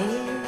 Hey.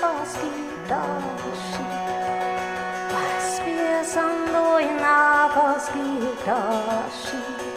was gibt Unterschied? Was wir sind, nur in was gibt Unterschied?